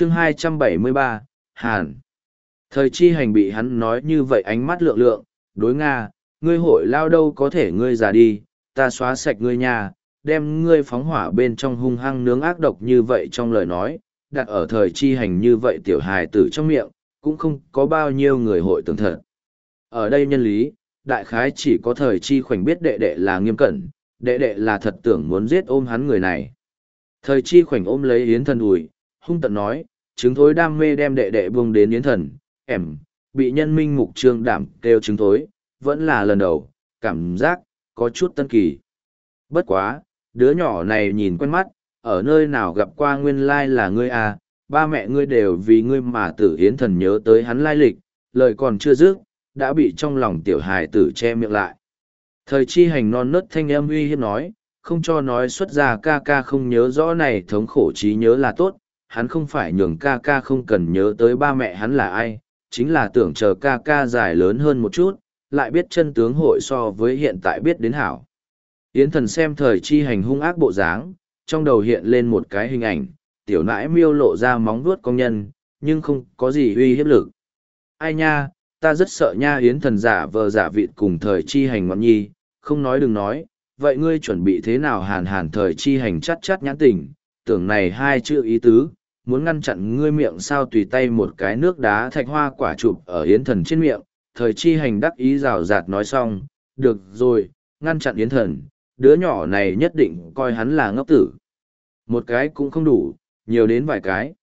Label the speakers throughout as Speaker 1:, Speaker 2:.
Speaker 1: chương 273, Hàn. Thời chi hành bị hắn nói như vậy ánh mắt lượng lượng, đối Nga, ngươi hội lao đâu có thể ngươi già đi, ta xóa sạch ngươi nhà, đem ngươi phóng hỏa bên trong hung hăng nướng ác độc như vậy trong lời nói, đặt ở thời chi hành như vậy tiểu hài tử trong miệng, cũng không có bao nhiêu người hội tưởng thật. Ở đây nhân lý, đại khái chỉ có thời chi khoảnh biết đệ đệ là nghiêm cẩn, đệ đệ là thật tưởng muốn giết ôm hắn người này. Thời chi khoảnh ôm lấy yến thần ủi, hung tận nói, chứng thối đam mê đem đệ đệ buông đến yến thần, ẻm, bị nhân minh mục trương đảm kêu chứng thối, vẫn là lần đầu, cảm giác, có chút tân kỳ. Bất quá, đứa nhỏ này nhìn quen mắt, ở nơi nào gặp qua nguyên lai là ngươi à, ba mẹ ngươi đều vì ngươi mà tử hiến thần nhớ tới hắn lai lịch, lời còn chưa dứt, đã bị trong lòng tiểu hài tử che miệng lại. Thời chi hành non nớt thanh âm uy hiếp nói, không cho nói xuất ra ca ca không nhớ rõ này thống khổ trí nhớ là tốt, hắn không phải nhường ca ca không cần nhớ tới ba mẹ hắn là ai, chính là tưởng chờ ca ca dài lớn hơn một chút, lại biết chân tướng hội so với hiện tại biết đến hảo. Yến thần xem thời chi hành hung ác bộ dáng, trong đầu hiện lên một cái hình ảnh, tiểu nãi miêu lộ ra móng vuốt công nhân, nhưng không có gì uy hiếp lực. Ai nha, ta rất sợ nha Yến thần giả vờ giả vịt cùng thời chi hành ngọn nhi, không nói đừng nói, vậy ngươi chuẩn bị thế nào hàn hàn thời chi hành chắt chắt nhãn tình, tưởng này hai chữ ý tứ, muốn ngăn chặn ngươi miệng sao tùy tay một cái nước đá thạch hoa quả chụp ở Yến thần trên miệng, thời chi hành đắc ý rào rạt nói xong, được rồi, ngăn chặn Yến thần, đứa nhỏ này nhất định coi hắn là ngốc tử. Một cái cũng không đủ, nhiều đến vài cái.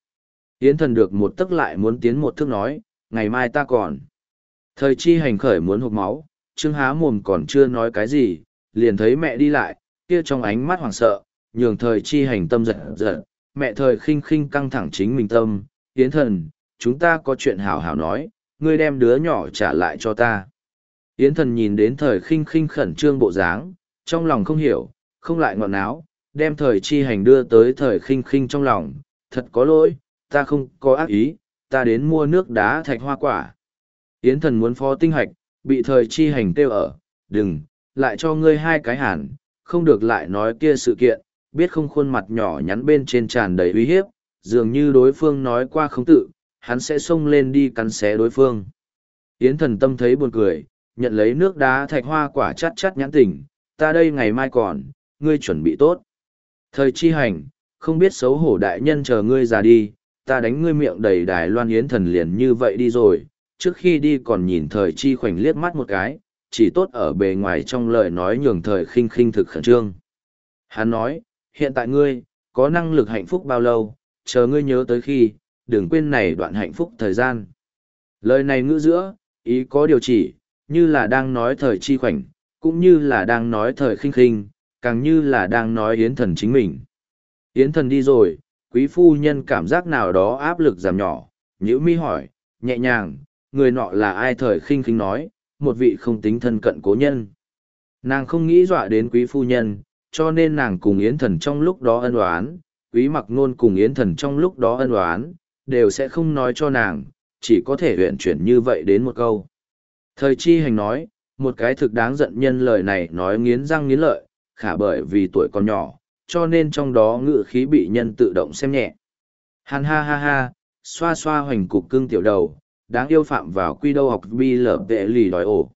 Speaker 1: Yến thần được một tức lại muốn tiến một thước nói, ngày mai ta còn. Thời chi hành khởi muốn hộp máu, Trương há mồm còn chưa nói cái gì, liền thấy mẹ đi lại, kia trong ánh mắt hoảng sợ, nhường thời chi hành tâm giật giật, mẹ thời khinh khinh căng thẳng chính mình tâm, Yến thần, chúng ta có chuyện hảo hảo nói, ngươi đem đứa nhỏ trả lại cho ta. Yến thần nhìn đến thời khinh khinh khẩn trương bộ dáng, trong lòng không hiểu, không lại ngọn áo, đem thời chi hành đưa tới thời khinh khinh trong lòng, thật có lỗi, ta không có ác ý, ta đến mua nước đá thạch hoa quả. Yến thần muốn phó tinh hạch, bị thời chi hành kêu ở, đừng, lại cho ngươi hai cái hẳn, không được lại nói kia sự kiện, biết không khuôn mặt nhỏ nhắn bên trên tràn đầy uy hiếp, dường như đối phương nói qua không tự, hắn sẽ xông lên đi cắn xé đối phương. Yến thần tâm thấy buồn cười, nhận lấy nước đá thạch hoa quả chắt chắt nhãn tỉnh, ta đây ngày mai còn, ngươi chuẩn bị tốt. Thời chi hành, không biết xấu hổ đại nhân chờ ngươi già đi, ta đánh ngươi miệng đầy đài loan yến thần liền như vậy đi rồi, trước khi đi còn nhìn thời chi khoảnh liếc mắt một cái, chỉ tốt ở bề ngoài trong lời nói nhường thời khinh khinh thực khẩn trương. Hắn nói, hiện tại ngươi, có năng lực hạnh phúc bao lâu, chờ ngươi nhớ tới khi, đừng quên này đoạn hạnh phúc thời gian. Lời này ngữ giữa, ý có điều chỉ, như là đang nói thời chi khoảnh, cũng như là đang nói thời khinh khinh, càng như là đang nói yến thần chính mình. Yến thần đi rồi, quý phu nhân cảm giác nào đó áp lực giảm nhỏ, nhữ mi hỏi, nhẹ nhàng, người nọ là ai thời khinh khinh nói, một vị không tính thân cận cố nhân. Nàng không nghĩ dọa đến quý phu nhân, cho nên nàng cùng Yến thần trong lúc đó ân oán, quý mặc nôn cùng Yến thần trong lúc đó ân oán, đều sẽ không nói cho nàng, chỉ có thể huyện chuyển như vậy đến một câu. Thời chi hành nói, một cái thực đáng giận nhân lời này nói nghiến răng nghiến lợi, khả bởi vì tuổi còn nhỏ, cho nên trong đó ngự khí bị nhân tự động xem nhẹ. Hàn ha ha ha, xoa xoa hoành cục cưng tiểu đầu, đáng yêu phạm vào quy đô học bi lở vệ lì đòi ổ.